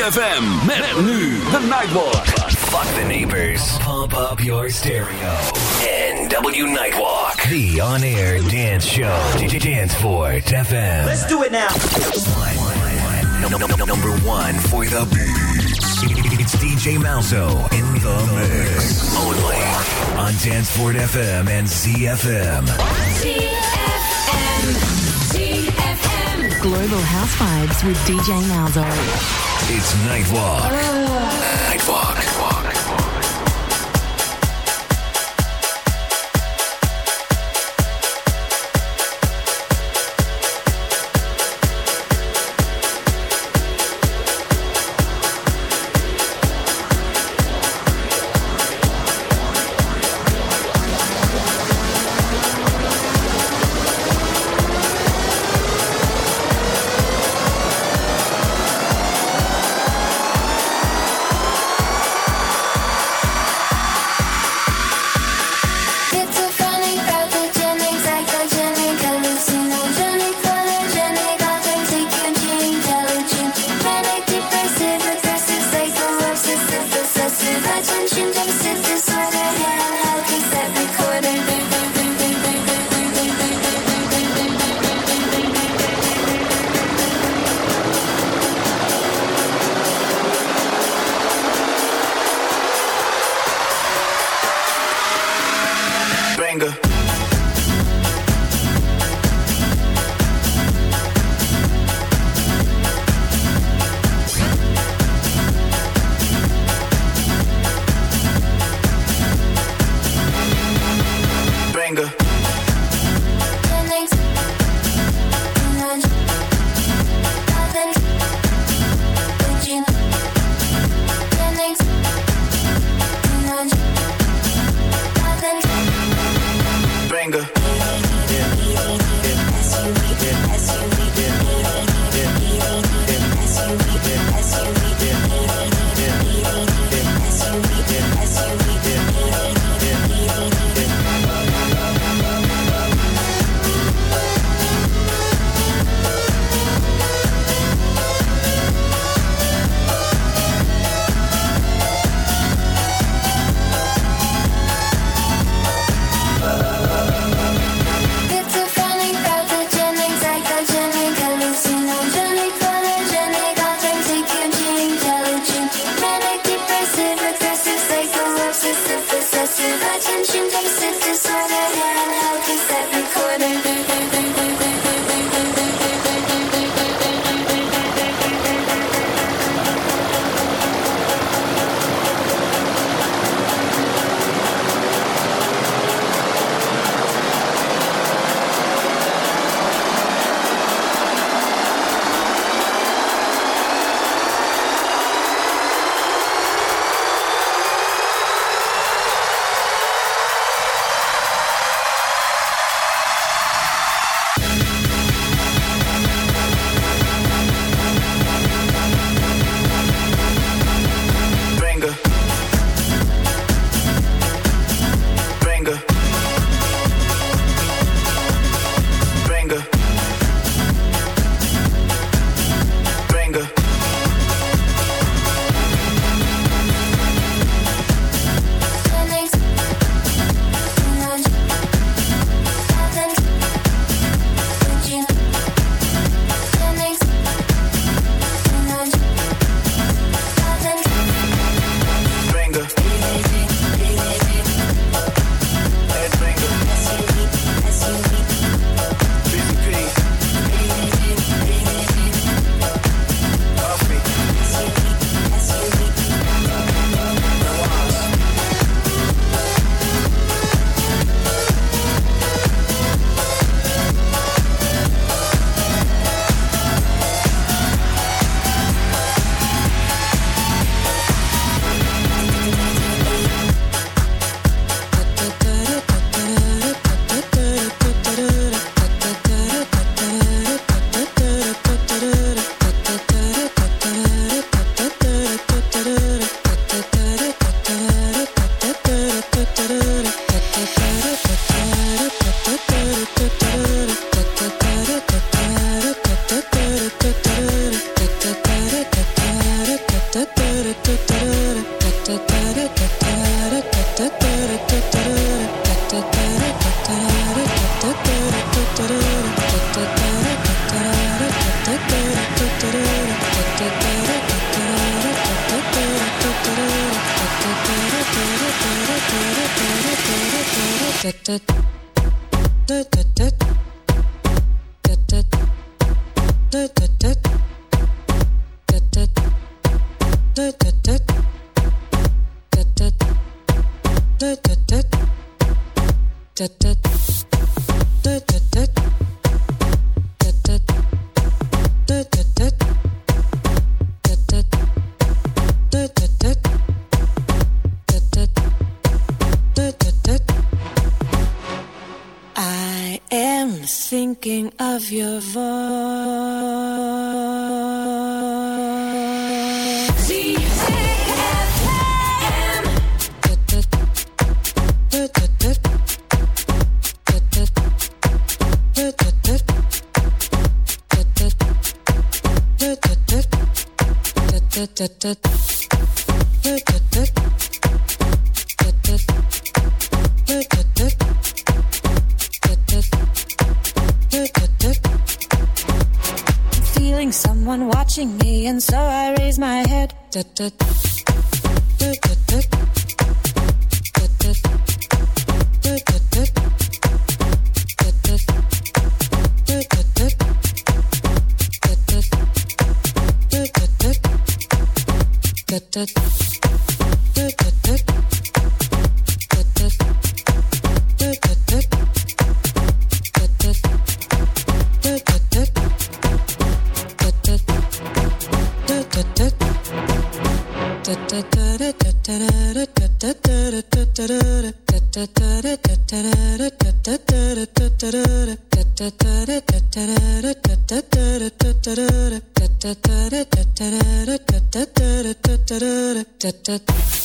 ZFM. Met nu de Nightwalk. Fuck the neighbors. Pump up your stereo. NW Nightwalk. The on-air dance show. DJ Dance Fort FM. Let's do it now. Number one for the beats. It's DJ Malzo in the mix. Only on Danceport FM and ZFM. ZFM. Global House Vibes with DJ Malzo. It's Nightwalk. Nightwalk. of your voice. Z-A-F-M. da da da someone watching me, and so I raise my head. da, da, da.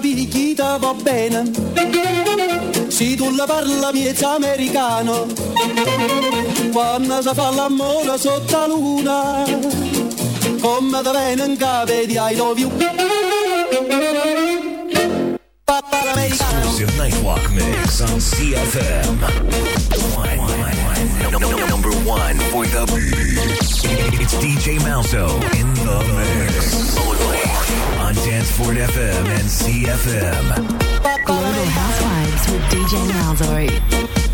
picchita va bene, se tu la parla miezza americano, quando si fa l'amore sotto la luna, come da bene in capo di I love you. Papà l'americano. Exclusive Nightwalk Mix on CFM. Wine, wine, wine. No, no, no, no. One for the beats. It's DJ Malzo in the mix. Only on Danceport FM and CFM. Global Housewives with DJ Malzo.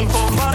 All for my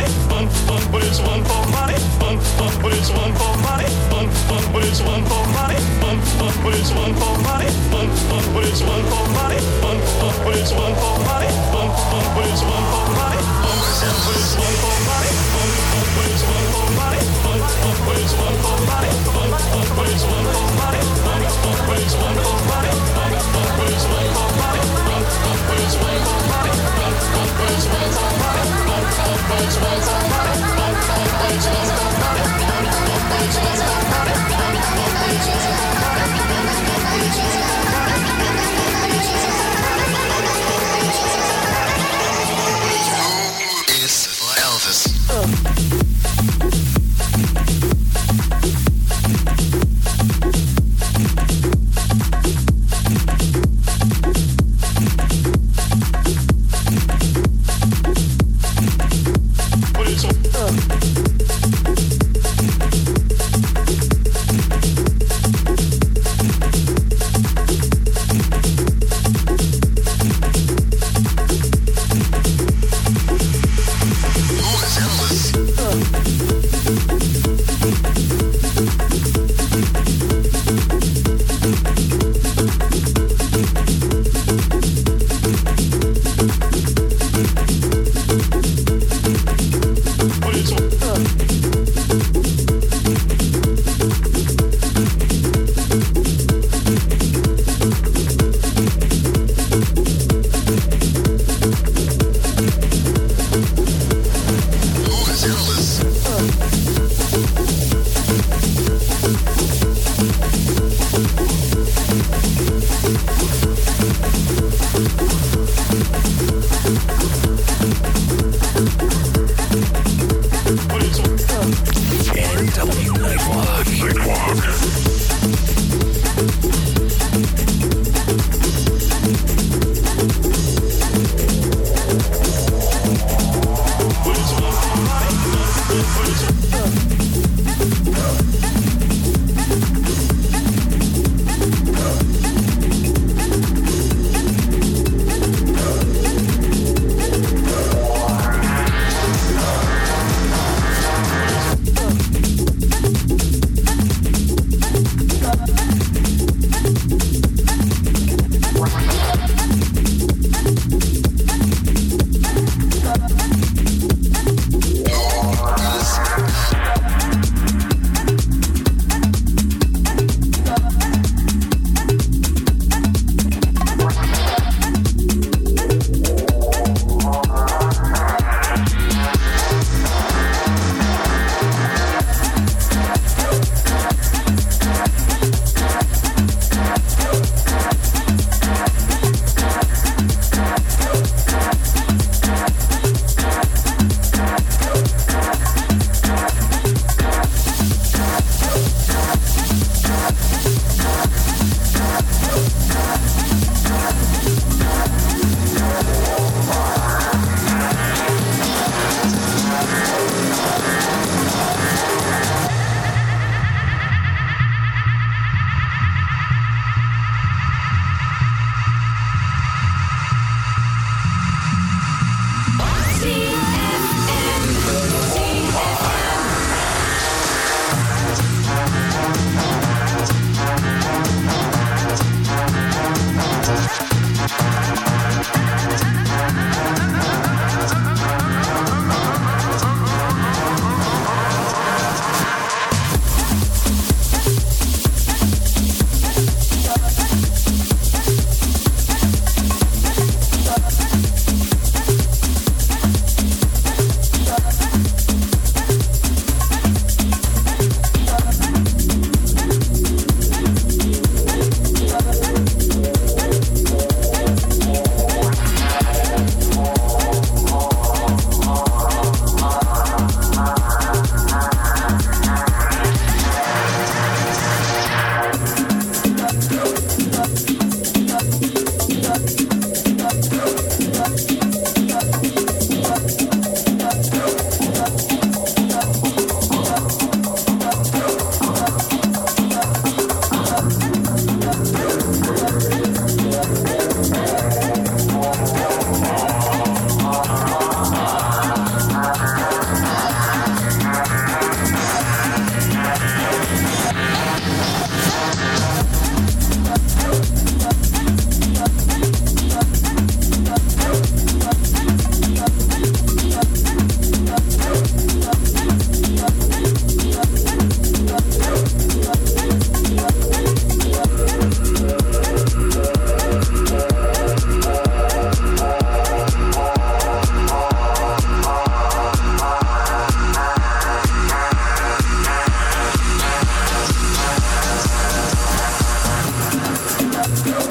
Let's go.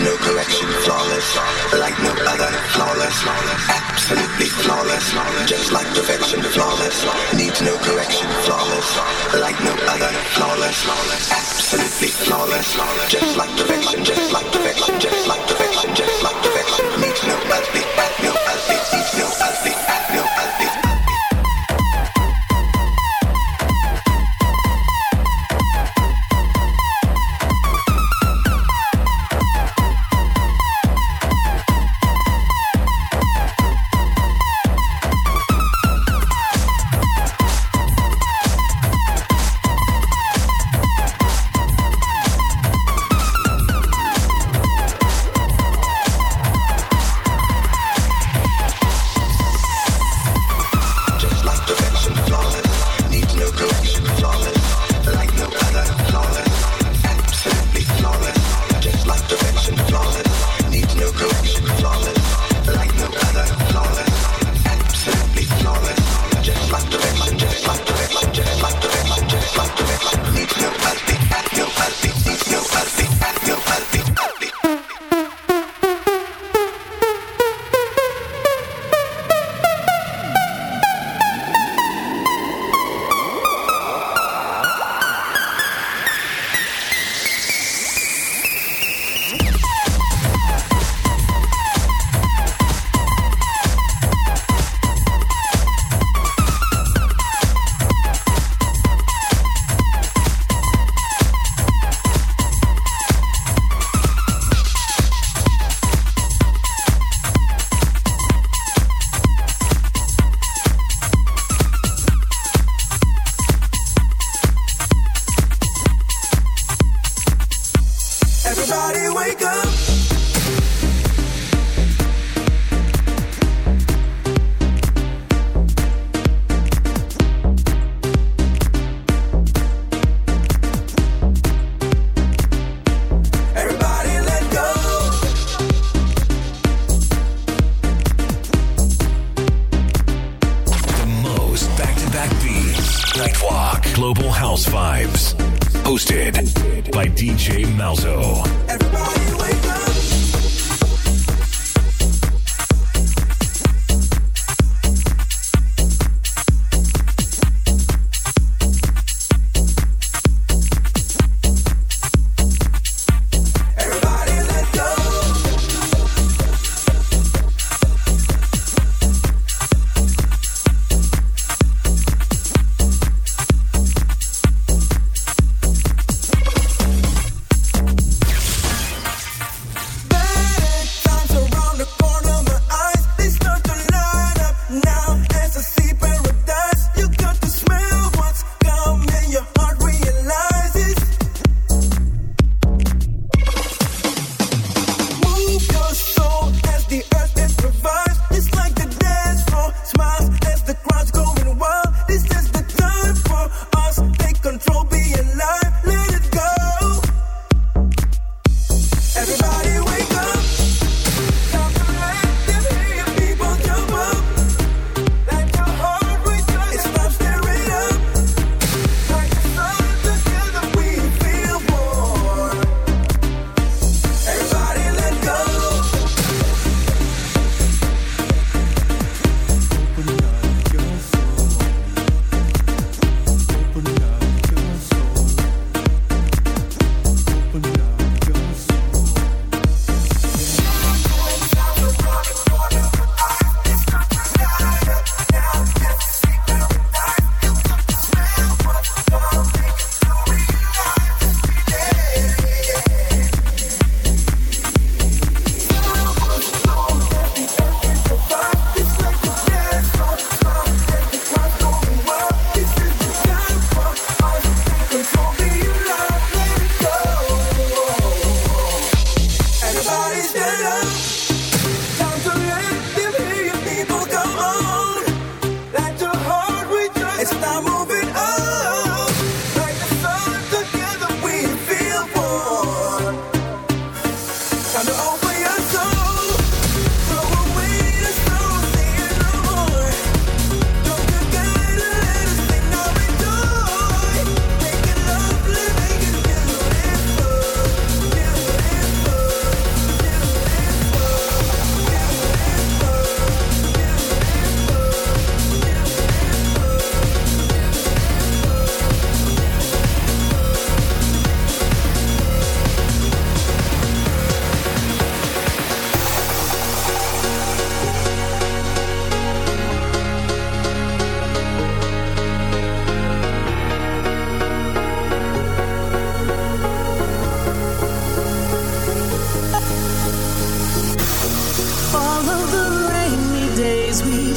no correction, flawless, like no other, flawless, absolutely flawless, just like perfection, flawless, needs no correction, flawless, like no other, flawless, absolutely flawless, just like perfection, just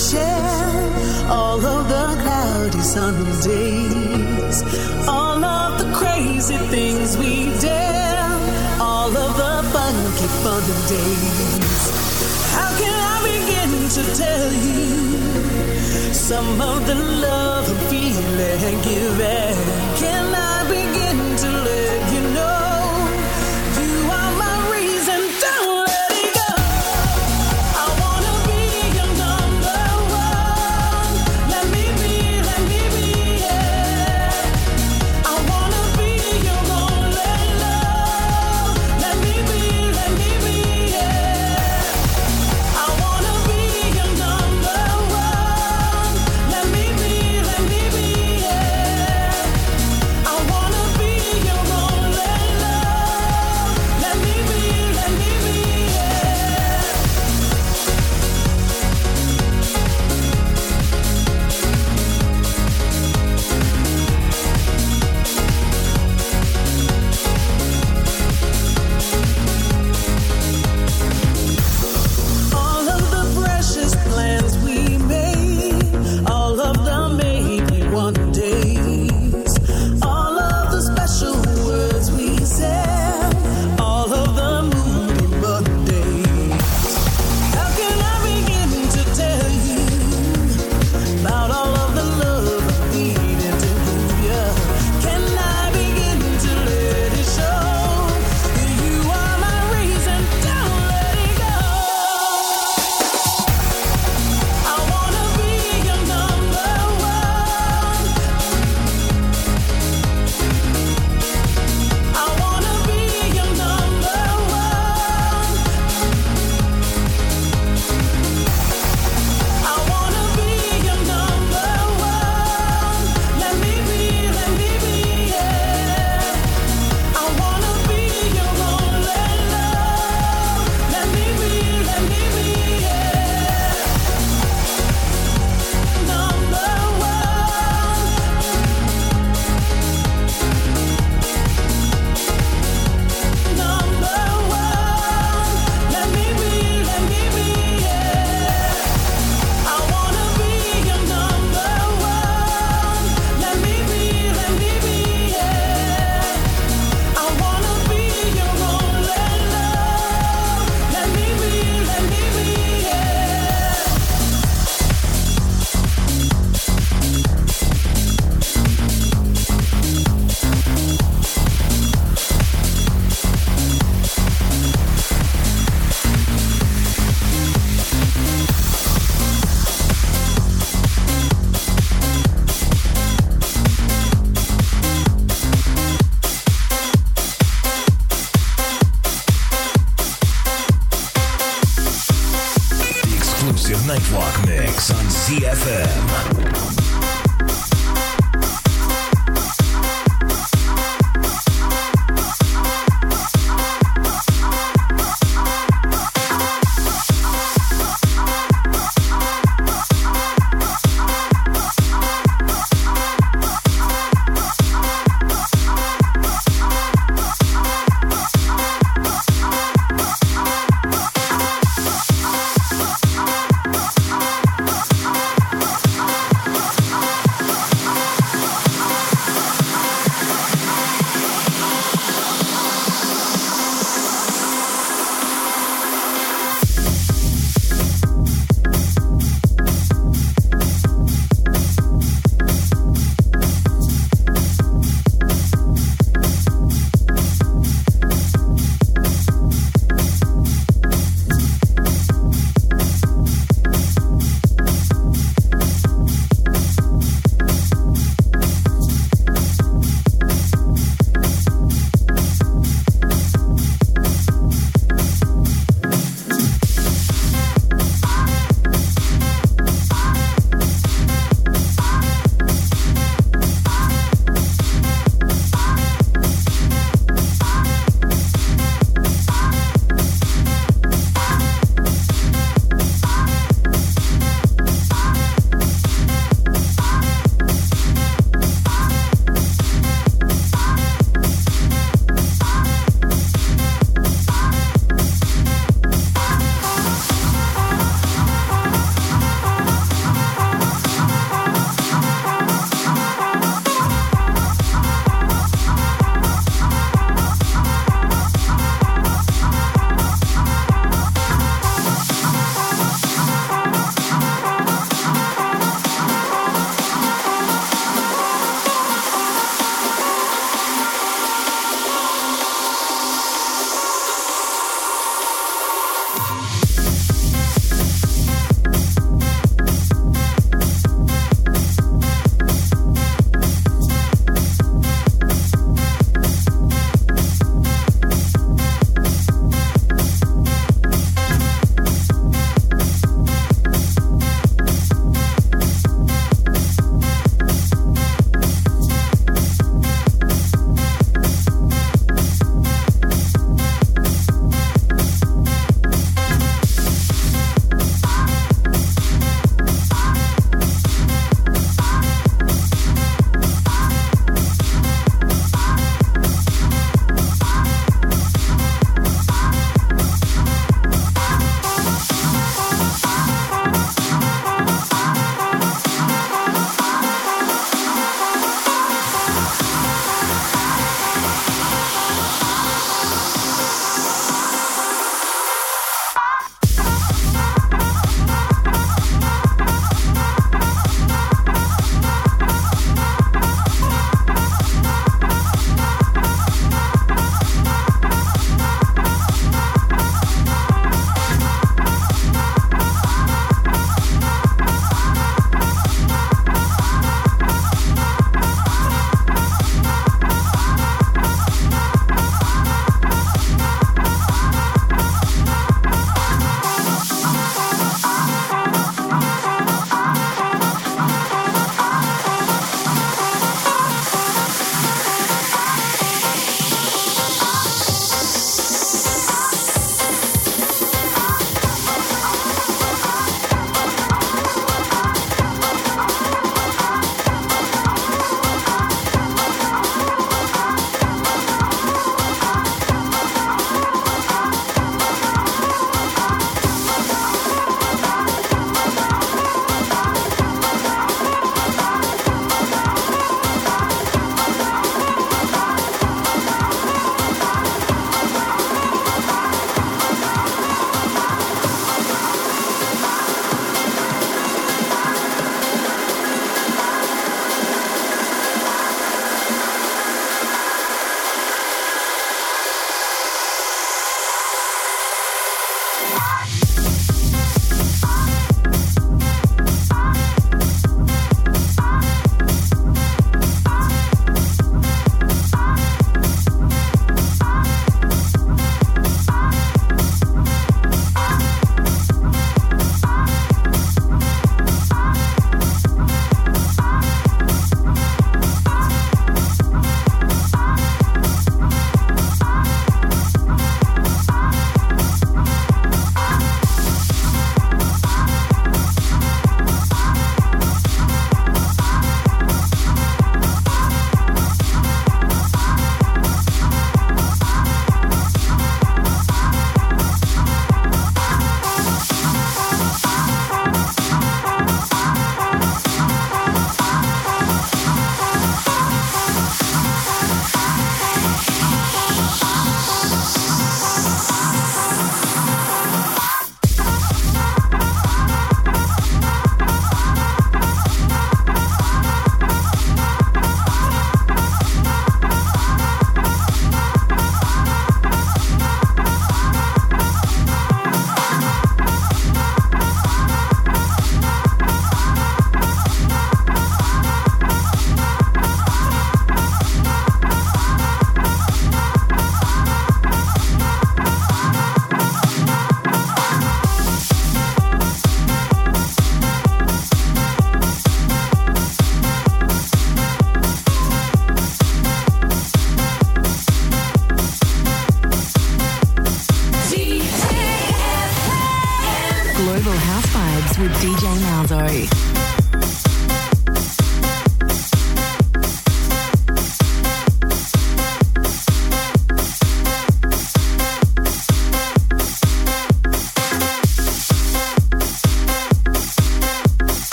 share all of the cloudy Sundays, all of the crazy things we dare, all of the funky fun days. How can I begin to tell you some of the love I'm feeling? Give it. Can I?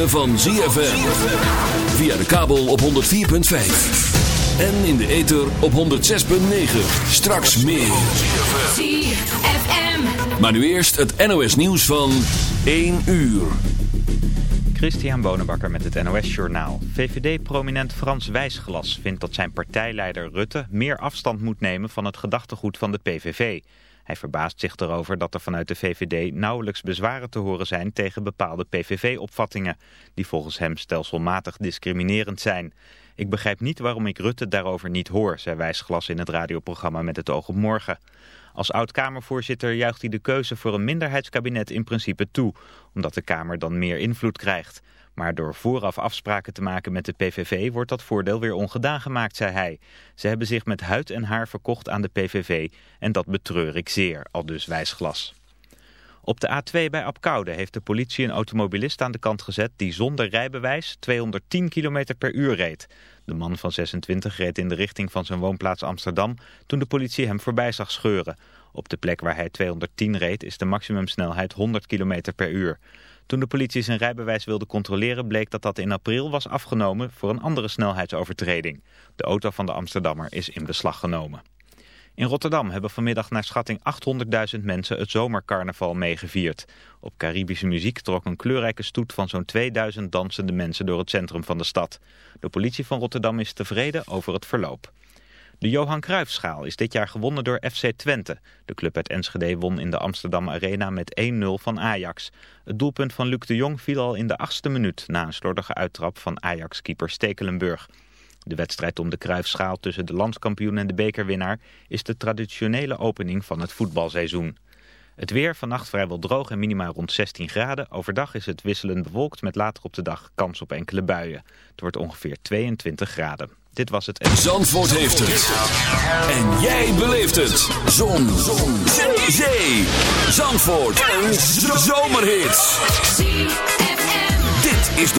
Ritme van ZFM. Via de kabel op 104.5. En in de ether op 106.9. Straks meer. ZFM. Maar nu eerst het NOS nieuws van 1 uur. Christian Bonenbakker met het NOS Journaal. VVD-prominent Frans Wijsglas vindt dat zijn partijleider Rutte meer afstand moet nemen van het gedachtegoed van de PVV. Hij verbaast zich erover dat er vanuit de VVD nauwelijks bezwaren te horen zijn tegen bepaalde PVV-opvattingen, die volgens hem stelselmatig discriminerend zijn. Ik begrijp niet waarom ik Rutte daarover niet hoor, zei Wijsglas in het radioprogramma Met het oog op morgen. Als oud-Kamervoorzitter juicht hij de keuze voor een minderheidskabinet in principe toe, omdat de Kamer dan meer invloed krijgt. Maar door vooraf afspraken te maken met de PVV wordt dat voordeel weer ongedaan gemaakt, zei hij. Ze hebben zich met huid en haar verkocht aan de PVV en dat betreur ik zeer, al dus wijsglas. Op de A2 bij Apkoude heeft de politie een automobilist aan de kant gezet die zonder rijbewijs 210 km per uur reed. De man van 26 reed in de richting van zijn woonplaats Amsterdam toen de politie hem voorbij zag scheuren. Op de plek waar hij 210 reed is de maximumsnelheid 100 km per uur. Toen de politie zijn rijbewijs wilde controleren bleek dat dat in april was afgenomen voor een andere snelheidsovertreding. De auto van de Amsterdammer is in beslag genomen. In Rotterdam hebben vanmiddag naar schatting 800.000 mensen het zomercarnaval meegevierd. Op Caribische muziek trok een kleurrijke stoet van zo'n 2000 dansende mensen door het centrum van de stad. De politie van Rotterdam is tevreden over het verloop. De Johan Cruijffschaal is dit jaar gewonnen door FC Twente. De club uit Enschede won in de Amsterdam Arena met 1-0 van Ajax. Het doelpunt van Luc de Jong viel al in de achtste minuut... na een slordige uittrap van Ajax-keeper Stekelenburg. De wedstrijd om de Cruijffschaal tussen de landskampioen en de bekerwinnaar... is de traditionele opening van het voetbalseizoen. Het weer vannacht vrijwel droog en minimaal rond 16 graden. Overdag is het wisselend bewolkt met later op de dag kans op enkele buien. Het wordt ongeveer 22 graden. Dit was het... Zandvoort heeft het. En jij beleeft het. Zon. Zon. Zee. Zee. Zandvoort. Een zomerhit. Dit is de